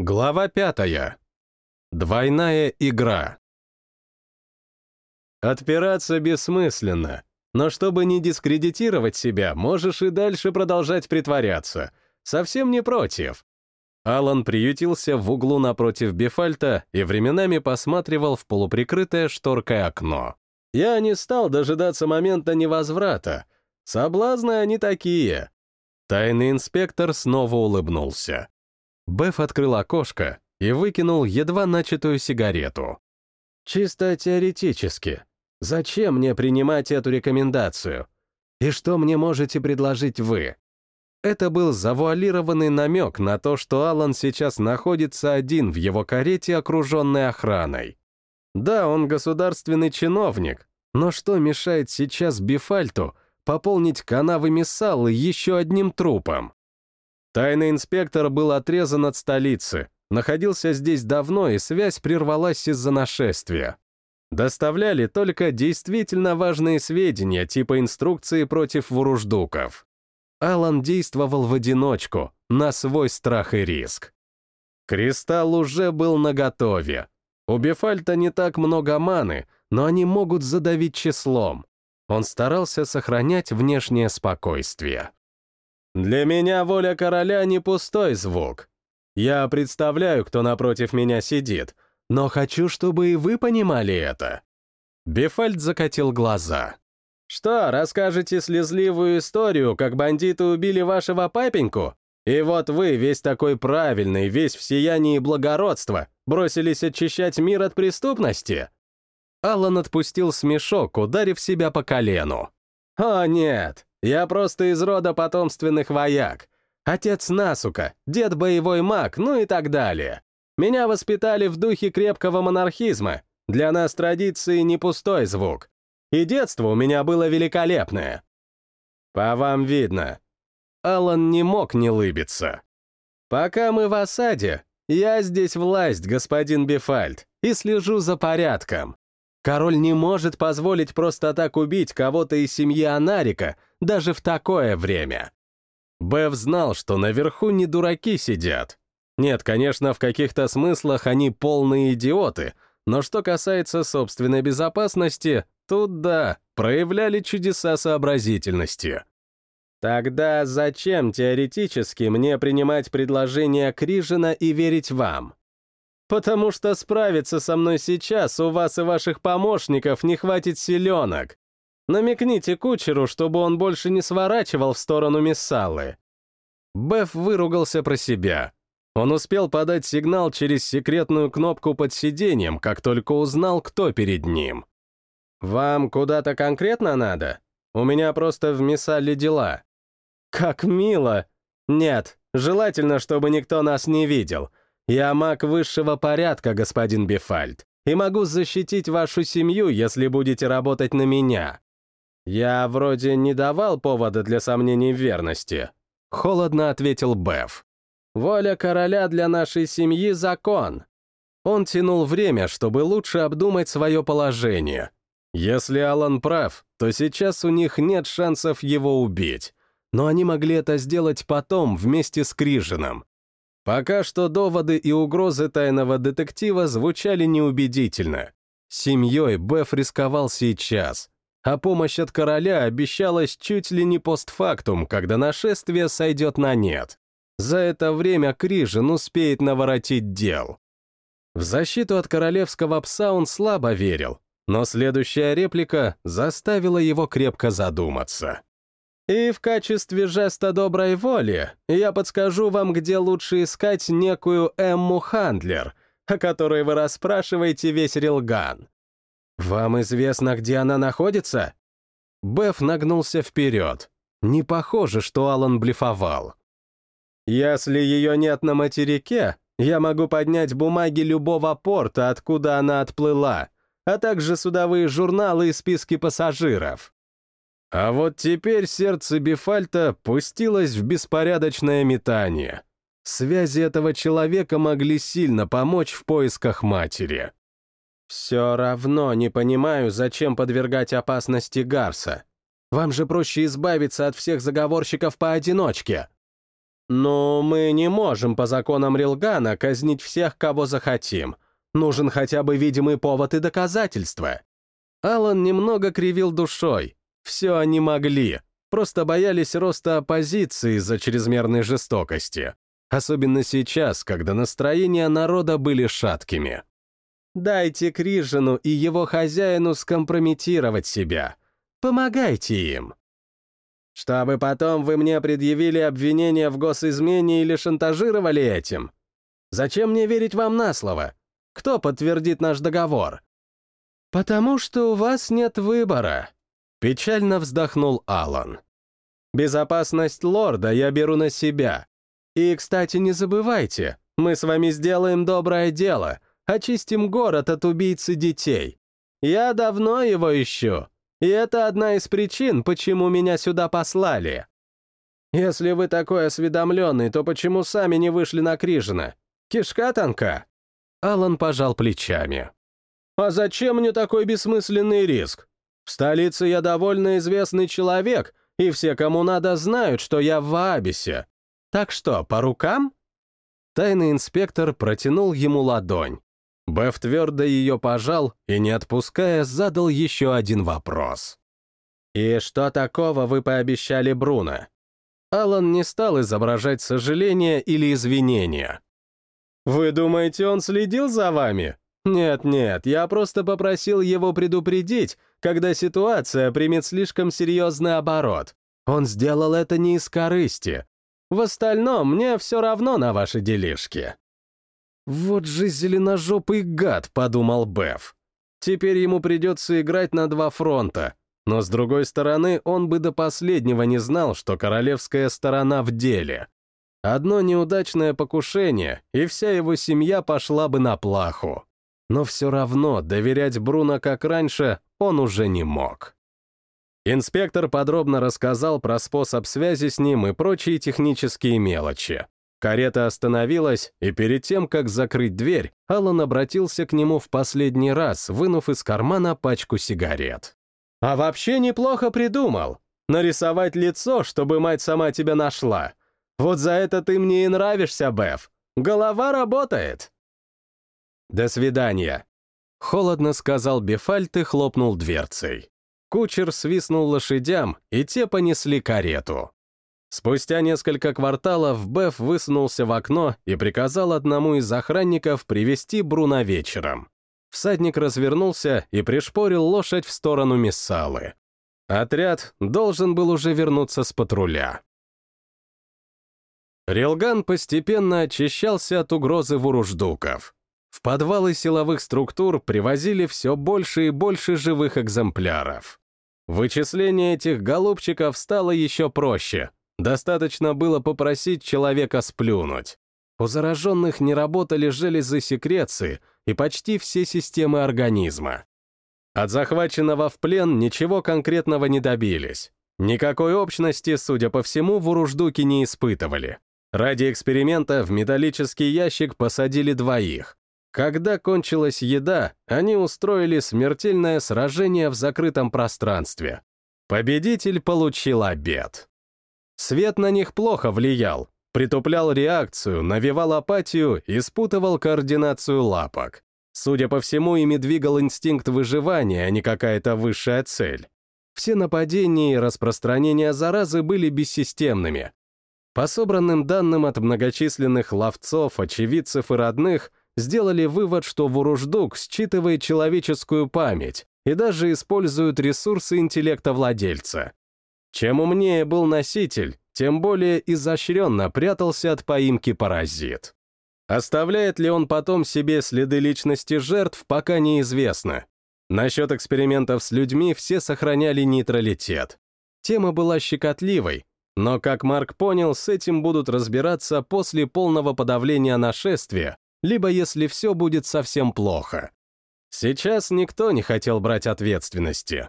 Глава пятая. Двойная игра. Отпираться бессмысленно, но чтобы не дискредитировать себя, можешь и дальше продолжать притворяться. Совсем не против. Алан приютился в углу напротив Бефальта и временами посматривал в полуприкрытое шторкой окно. Я не стал дожидаться момента невозврата. Соблазны они такие. Тайный инспектор снова улыбнулся. Беф открыл окошко и выкинул едва начатую сигарету. «Чисто теоретически. Зачем мне принимать эту рекомендацию? И что мне можете предложить вы?» Это был завуалированный намек на то, что Алан сейчас находится один в его карете, окруженной охраной. Да, он государственный чиновник, но что мешает сейчас Бифальту пополнить канавы Миссалы еще одним трупом? Тайный инспектор был отрезан от столицы, находился здесь давно, и связь прервалась из-за нашествия. Доставляли только действительно важные сведения, типа инструкции против вуруждуков. Алан действовал в одиночку, на свой страх и риск. Кристалл уже был наготове. У Бефальта не так много маны, но они могут задавить числом. Он старался сохранять внешнее спокойствие. Для меня воля короля не пустой звук. Я представляю, кто напротив меня сидит, но хочу, чтобы и вы понимали это. Бефальд закатил глаза. Что, расскажете слезливую историю, как бандиты убили вашего папеньку? И вот вы, весь такой правильный, весь в сиянии благородства, бросились очищать мир от преступности? Аллан отпустил смешок, ударив себя по колену. «О, нет, я просто из рода потомственных вояк. Отец насука, дед боевой маг, ну и так далее. Меня воспитали в духе крепкого монархизма. Для нас традиции не пустой звук. И детство у меня было великолепное. По вам видно. Алан не мог не лыбиться. Пока мы в осаде, я здесь власть, господин Бефальд, и слежу за порядком. Король не может позволить просто так убить кого-то из семьи Анарика даже в такое время. Бэв знал, что наверху не дураки сидят. Нет, конечно, в каких-то смыслах они полные идиоты, но что касается собственной безопасности, тут да, проявляли чудеса сообразительности. Тогда зачем теоретически мне принимать предложение Крижина и верить вам? Потому что справиться со мной сейчас у вас и ваших помощников не хватит силенок. Намекните кучеру, чтобы он больше не сворачивал в сторону Миссалы. Беф выругался про себя. Он успел подать сигнал через секретную кнопку под сиденьем, как только узнал, кто перед ним. «Вам куда-то конкретно надо? У меня просто в Миссале дела». «Как мило!» «Нет, желательно, чтобы никто нас не видел. Я маг высшего порядка, господин Бефальд, и могу защитить вашу семью, если будете работать на меня. Я вроде не давал повода для сомнений в верности. Холодно ответил Беф. Воля короля для нашей семьи — закон. Он тянул время, чтобы лучше обдумать свое положение. Если Алан прав, то сейчас у них нет шансов его убить. Но они могли это сделать потом, вместе с Крижином. Пока что доводы и угрозы тайного детектива звучали неубедительно. Семьей Беф рисковал сейчас, а помощь от короля обещалась чуть ли не постфактум, когда нашествие сойдет на нет. За это время Крижин успеет наворотить дел. В защиту от королевского пса он слабо верил, но следующая реплика заставила его крепко задуматься. И в качестве жеста доброй воли я подскажу вам, где лучше искать некую Эмму Хандлер, о которой вы расспрашиваете весь Рилган. Вам известно, где она находится? Беф нагнулся вперед. Не похоже, что Алан блефовал. Если ее нет на материке, я могу поднять бумаги любого порта, откуда она отплыла, а также судовые журналы и списки пассажиров. А вот теперь сердце Бифальта пустилось в беспорядочное метание. Связи этого человека могли сильно помочь в поисках матери. «Все равно не понимаю, зачем подвергать опасности Гарса. Вам же проще избавиться от всех заговорщиков поодиночке». «Но мы не можем по законам Рилгана казнить всех, кого захотим. Нужен хотя бы видимый повод и доказательства». Алан немного кривил душой. Все они могли, просто боялись роста оппозиции из-за чрезмерной жестокости. Особенно сейчас, когда настроения народа были шаткими. Дайте Крижину и его хозяину скомпрометировать себя. Помогайте им. Чтобы потом вы мне предъявили обвинение в госизмене или шантажировали этим. Зачем мне верить вам на слово? Кто подтвердит наш договор? Потому что у вас нет выбора. Печально вздохнул Алан. Безопасность лорда я беру на себя. И, кстати, не забывайте, мы с вами сделаем доброе дело, очистим город от убийцы детей. Я давно его ищу, и это одна из причин, почему меня сюда послали. Если вы такой осведомленный, то почему сами не вышли на Крижина? Кишка тонка?» Алан пожал плечами. «А зачем мне такой бессмысленный риск? В столице я довольно известный человек, и все, кому надо, знают, что я в Ваабисе. Так что, по рукам?» Тайный инспектор протянул ему ладонь. Беф твердо ее пожал и, не отпуская, задал еще один вопрос. «И что такого вы пообещали Бруно?» Алан не стал изображать сожаление или извинения. «Вы думаете, он следил за вами? Нет-нет, я просто попросил его предупредить, когда ситуация примет слишком серьезный оборот. Он сделал это не из корысти. В остальном мне все равно на ваши делишки». «Вот же зеленожопый гад», — подумал Беф. «Теперь ему придется играть на два фронта, но, с другой стороны, он бы до последнего не знал, что королевская сторона в деле. Одно неудачное покушение, и вся его семья пошла бы на плаху. Но все равно доверять Бруно как раньше он уже не мог. Инспектор подробно рассказал про способ связи с ним и прочие технические мелочи. Карета остановилась, и перед тем, как закрыть дверь, Аллан обратился к нему в последний раз, вынув из кармана пачку сигарет. «А вообще неплохо придумал. Нарисовать лицо, чтобы мать сама тебя нашла. Вот за это ты мне и нравишься, Беф. Голова работает». «До свидания», — холодно сказал Бефальт и хлопнул дверцей. Кучер свистнул лошадям, и те понесли карету. Спустя несколько кварталов Беф высунулся в окно и приказал одному из охранников привести Бруно вечером. Всадник развернулся и пришпорил лошадь в сторону Миссалы. Отряд должен был уже вернуться с патруля. Релган постепенно очищался от угрозы вуруждуков. В подвалы силовых структур привозили все больше и больше живых экземпляров. Вычисление этих голубчиков стало еще проще, Достаточно было попросить человека сплюнуть. У зараженных не работали железы секреции и почти все системы организма. От захваченного в плен ничего конкретного не добились. Никакой общности, судя по всему, в Уруждуке не испытывали. Ради эксперимента в металлический ящик посадили двоих. Когда кончилась еда, они устроили смертельное сражение в закрытом пространстве. Победитель получил обед. Свет на них плохо влиял, притуплял реакцию, навевал апатию и спутывал координацию лапок. Судя по всему, ими двигал инстинкт выживания, а не какая-то высшая цель. Все нападения и распространения заразы были бессистемными. По собранным данным от многочисленных ловцов, очевидцев и родных, сделали вывод, что Вуруждук считывает человеческую память и даже использует ресурсы интеллекта владельца. Чем умнее был носитель, тем более изощренно прятался от поимки паразит. Оставляет ли он потом себе следы личности жертв, пока неизвестно. Насчет экспериментов с людьми все сохраняли нейтралитет. Тема была щекотливой, но, как Марк понял, с этим будут разбираться после полного подавления нашествия, либо если все будет совсем плохо. Сейчас никто не хотел брать ответственности.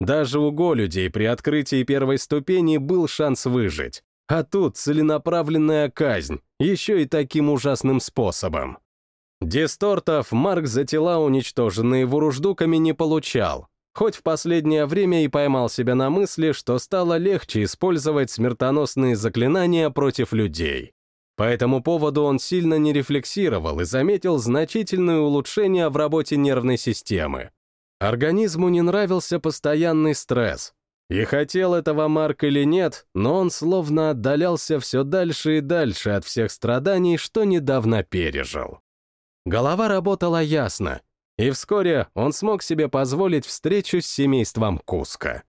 Даже у голюдей при открытии первой ступени был шанс выжить. А тут целенаправленная казнь, еще и таким ужасным способом. Дистортов Марк за тела, уничтоженные вуруждуками, не получал. хоть в последнее время и поймал себя на мысли, что стало легче использовать смертоносные заклинания против людей. По этому поводу он сильно не рефлексировал и заметил значительное улучшение в работе нервной системы. Организму не нравился постоянный стресс. И хотел этого Марк или нет, но он словно отдалялся все дальше и дальше от всех страданий, что недавно пережил. Голова работала ясно, и вскоре он смог себе позволить встречу с семейством Куска.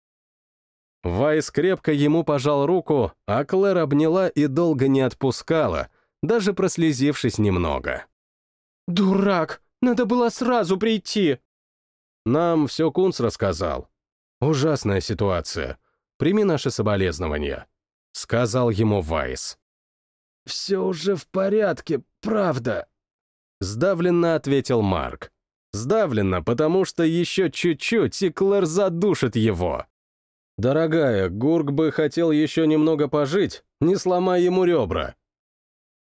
Вайс крепко ему пожал руку, а Клэр обняла и долго не отпускала, даже прослезившись немного. «Дурак! Надо было сразу прийти!» «Нам все Кунс рассказал. Ужасная ситуация. Прими наши соболезнования», — сказал ему Вайс. «Все уже в порядке, правда», — сдавленно ответил Марк. Сдавленно, потому что еще чуть-чуть, и Клэр задушит его. «Дорогая, Гурк бы хотел еще немного пожить, не сломай ему ребра».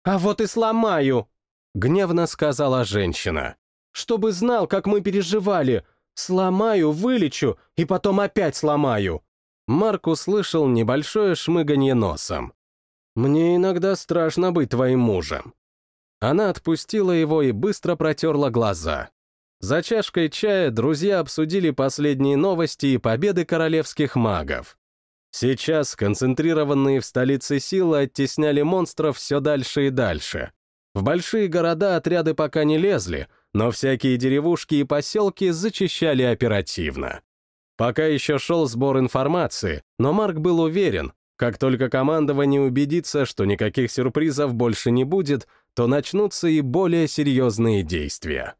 «А вот и сломаю!» — гневно сказала женщина. «Чтобы знал, как мы переживали. Сломаю, вылечу и потом опять сломаю». Марк услышал небольшое шмыганье носом. «Мне иногда страшно быть твоим мужем». Она отпустила его и быстро протерла глаза. За чашкой чая друзья обсудили последние новости и победы королевских магов. Сейчас концентрированные в столице силы оттесняли монстров все дальше и дальше. В большие города отряды пока не лезли, но всякие деревушки и поселки зачищали оперативно. Пока еще шел сбор информации, но Марк был уверен, как только командование убедится, что никаких сюрпризов больше не будет, то начнутся и более серьезные действия.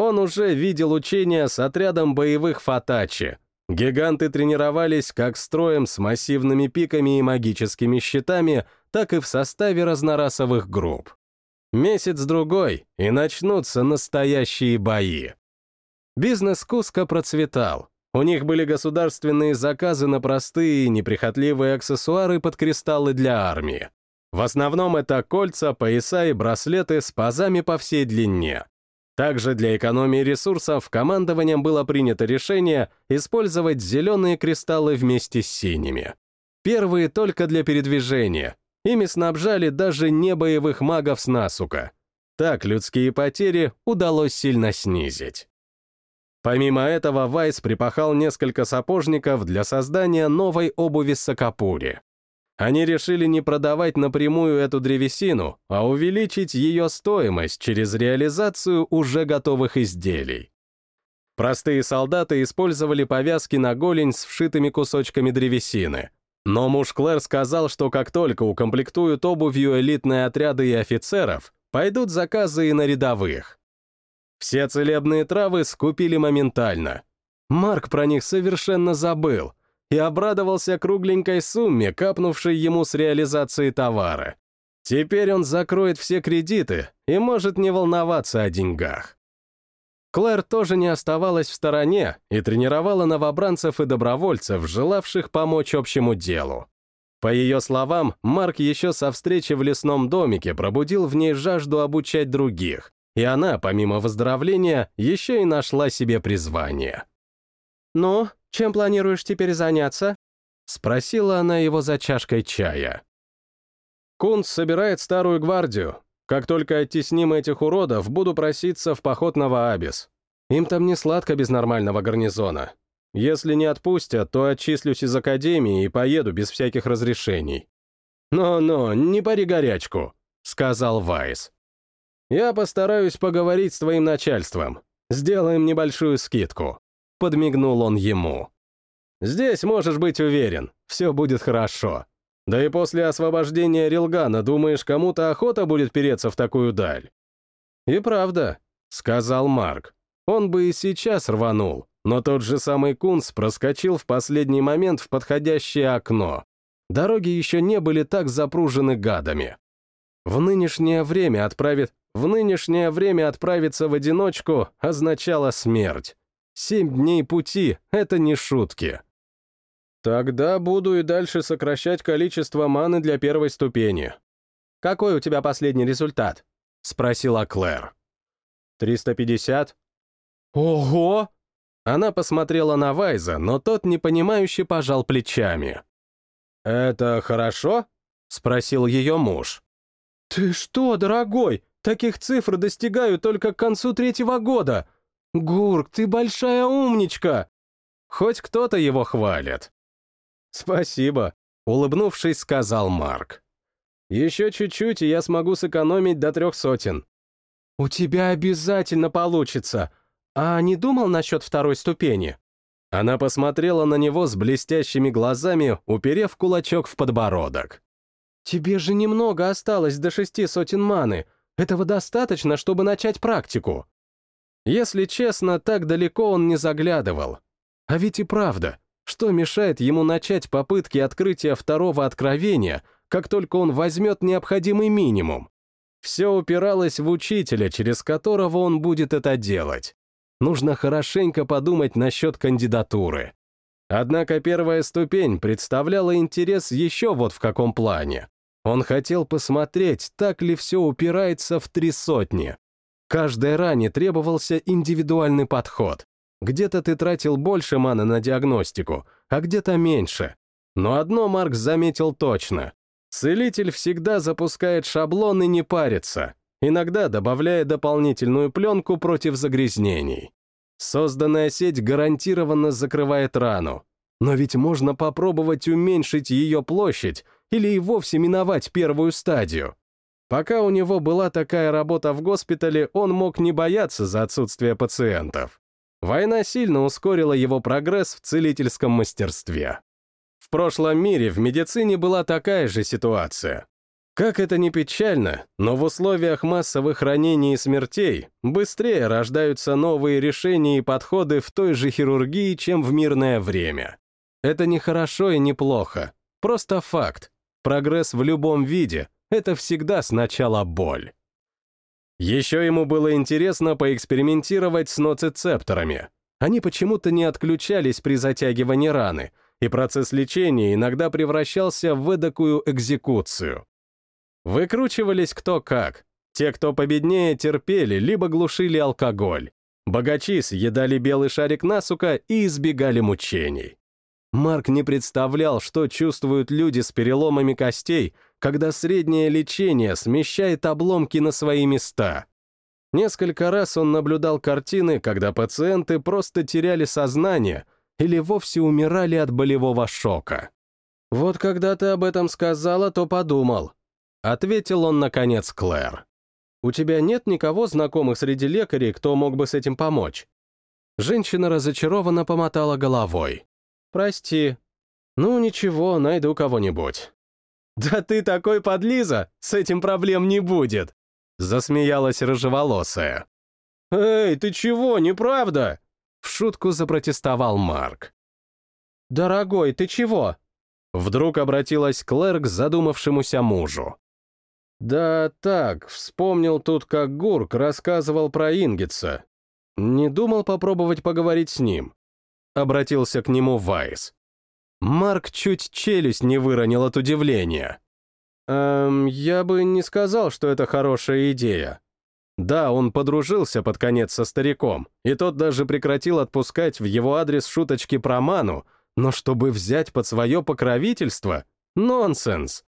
Он уже видел учения с отрядом боевых Фатачи. Гиганты тренировались как строем с массивными пиками и магическими щитами, так и в составе разнорасовых групп. Месяц-другой, и начнутся настоящие бои. Бизнес Куска процветал. У них были государственные заказы на простые и неприхотливые аксессуары под кристаллы для армии. В основном это кольца, пояса и браслеты с пазами по всей длине. Также для экономии ресурсов командованием было принято решение использовать зеленые кристаллы вместе с синими. Первые только для передвижения. Ими снабжали даже небоевых магов с насука. Так людские потери удалось сильно снизить. Помимо этого, Вайс припахал несколько сапожников для создания новой обуви Сакапури. Они решили не продавать напрямую эту древесину, а увеличить ее стоимость через реализацию уже готовых изделий. Простые солдаты использовали повязки на голень с вшитыми кусочками древесины. Но муж Клэр сказал, что как только укомплектуют обувью элитные отряды и офицеров, пойдут заказы и на рядовых. Все целебные травы скупили моментально. Марк про них совершенно забыл — и обрадовался кругленькой сумме, капнувшей ему с реализации товара. Теперь он закроет все кредиты и может не волноваться о деньгах. Клэр тоже не оставалась в стороне и тренировала новобранцев и добровольцев, желавших помочь общему делу. По ее словам, Марк еще со встречи в лесном домике пробудил в ней жажду обучать других, и она, помимо выздоровления, еще и нашла себе призвание. «Ну, чем планируешь теперь заняться?» — спросила она его за чашкой чая. Кунс собирает старую гвардию. Как только оттесним этих уродов, буду проситься в поход на Ваабис. Им там не сладко без нормального гарнизона. Если не отпустят, то отчислюсь из академии и поеду без всяких разрешений. «Но-но, не пари горячку», — сказал Вайс. «Я постараюсь поговорить с твоим начальством. Сделаем небольшую скидку» подмигнул он ему. «Здесь можешь быть уверен, все будет хорошо. Да и после освобождения Рилгана, думаешь, кому-то охота будет переться в такую даль?» «И правда», — сказал Марк. Он бы и сейчас рванул, но тот же самый Кунс проскочил в последний момент в подходящее окно. Дороги еще не были так запружены гадами. В нынешнее время отправит... В нынешнее время отправиться в одиночку означало смерть. Семь дней пути — это не шутки. Тогда буду и дальше сокращать количество маны для первой ступени. Какой у тебя последний результат? Спросила Клэр. 350. Ого! Она посмотрела на Вайза, но тот непонимающе пожал плечами. «Это хорошо?» — спросил ее муж. «Ты что, дорогой, таких цифр достигаю только к концу третьего года. Гурк, ты большая умничка!» Хоть кто-то его хвалит. «Спасибо», — улыбнувшись, сказал Марк. «Еще чуть-чуть, и я смогу сэкономить до трех сотен». «У тебя обязательно получится. А не думал насчет второй ступени?» Она посмотрела на него с блестящими глазами, уперев кулачок в подбородок. «Тебе же немного осталось до шести сотен маны. Этого достаточно, чтобы начать практику». Если честно, так далеко он не заглядывал. А ведь и правда, что мешает ему начать попытки открытия второго откровения, как только он возьмет необходимый минимум? Все упиралось в учителя, через которого он будет это делать. Нужно хорошенько подумать насчет кандидатуры. Однако первая ступень представляла интерес еще вот в каком плане. Он хотел посмотреть, так ли все упирается в три сотни. Каждой ране требовался индивидуальный подход. Где-то ты тратил больше маны на диагностику, а где-то меньше. Но одно Маркс заметил точно. Целитель всегда запускает шаблон и не парится, иногда добавляя дополнительную пленку против загрязнений. Созданная сеть гарантированно закрывает рану. Но ведь можно попробовать уменьшить ее площадь или и вовсе миновать первую стадию. Пока у него была такая работа в госпитале, он мог не бояться за отсутствие пациентов. Война сильно ускорила его прогресс в целительском мастерстве. В прошлом мире в медицине была такая же ситуация. Как это ни печально, но в условиях массовых ранений и смертей быстрее рождаются новые решения и подходы в той же хирургии, чем в мирное время. Это не хорошо и не плохо, просто факт. Прогресс в любом виде — это всегда сначала боль. Еще ему было интересно поэкспериментировать с ноцицепторами. Они почему-то не отключались при затягивании раны, и процесс лечения иногда превращался в эдакую экзекуцию. Выкручивались кто как. Те, кто победнее, терпели, либо глушили алкоголь. Богачи съедали белый шарик насука и избегали мучений. Марк не представлял, что чувствуют люди с переломами костей, когда среднее лечение смещает обломки на свои места. Несколько раз он наблюдал картины, когда пациенты просто теряли сознание или вовсе умирали от болевого шока. «Вот когда ты об этом сказала, то подумал», — ответил он, наконец, Клэр. «У тебя нет никого знакомых среди лекарей, кто мог бы с этим помочь?» Женщина разочарованно помотала головой. «Прости. Ну, ничего, найду кого-нибудь». «Да ты такой подлиза, с этим проблем не будет!» Засмеялась рыжеволосая. «Эй, ты чего, неправда?» В шутку запротестовал Марк. «Дорогой, ты чего?» Вдруг обратилась Клэр к задумавшемуся мужу. «Да так, вспомнил тут, как Гурк рассказывал про Ингица. Не думал попробовать поговорить с ним обратился к нему Вайс. Марк чуть челюсть не выронил от удивления. «Эм, я бы не сказал, что это хорошая идея. Да, он подружился под конец со стариком, и тот даже прекратил отпускать в его адрес шуточки про ману, но чтобы взять под свое покровительство — нонсенс.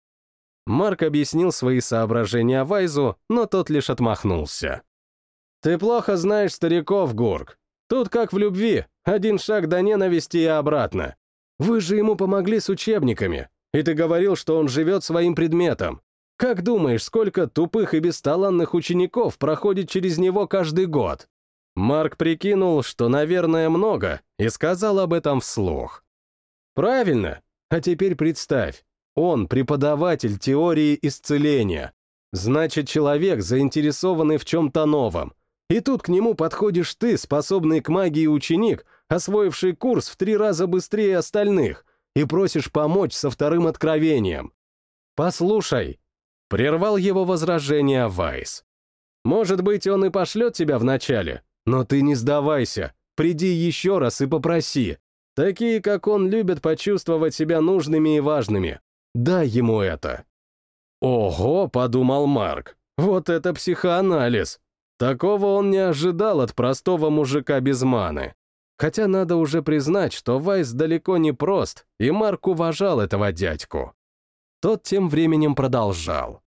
Марк объяснил свои соображения Вайзу, но тот лишь отмахнулся. «Ты плохо знаешь стариков, Гурк. Тут как в любви, один шаг до ненависти и обратно. Вы же ему помогли с учебниками, и ты говорил, что он живет своим предметом. Как думаешь, сколько тупых и бесталанных учеников проходит через него каждый год? Марк прикинул, что, наверное, много, и сказал об этом вслух. Правильно. А теперь представь, он преподаватель теории исцеления. Значит, человек, заинтересованный в чем-то новом, и тут к нему подходишь ты, способный к магии ученик, освоивший курс в три раза быстрее остальных, и просишь помочь со вторым откровением. «Послушай», — прервал его возражение Вайс. «Может быть, он и пошлет тебя вначале, но ты не сдавайся, приди еще раз и попроси. Такие, как он, любят почувствовать себя нужными и важными. Дай ему это». «Ого», — подумал Марк, — «вот это психоанализ. Такого он не ожидал от простого мужика без маны. Хотя надо уже признать, что Вайс далеко не прост, и Марк уважал этого дядьку. Тот тем временем продолжал.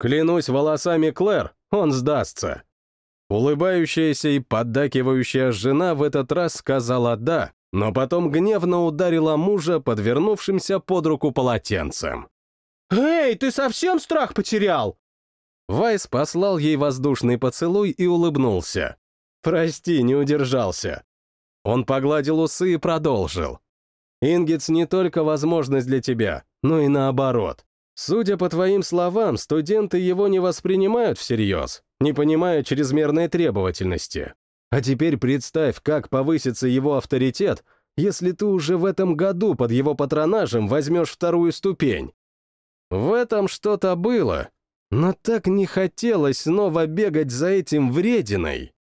«Клянусь волосами Клэр, он сдастся». Улыбающаяся и поддакивающая жена в этот раз сказала «да», но потом гневно ударила мужа подвернувшимся под руку полотенцем. «Эй, ты совсем страх потерял?» Вайс послал ей воздушный поцелуй и улыбнулся. «Прости, не удержался». Он погладил усы и продолжил. «Ингетс не только возможность для тебя, но и наоборот. Судя по твоим словам, студенты его не воспринимают всерьез, не понимая чрезмерной требовательности. А теперь представь, как повысится его авторитет, если ты уже в этом году под его патронажем возьмешь вторую ступень. В этом что-то было, но так не хотелось снова бегать за этим врединой.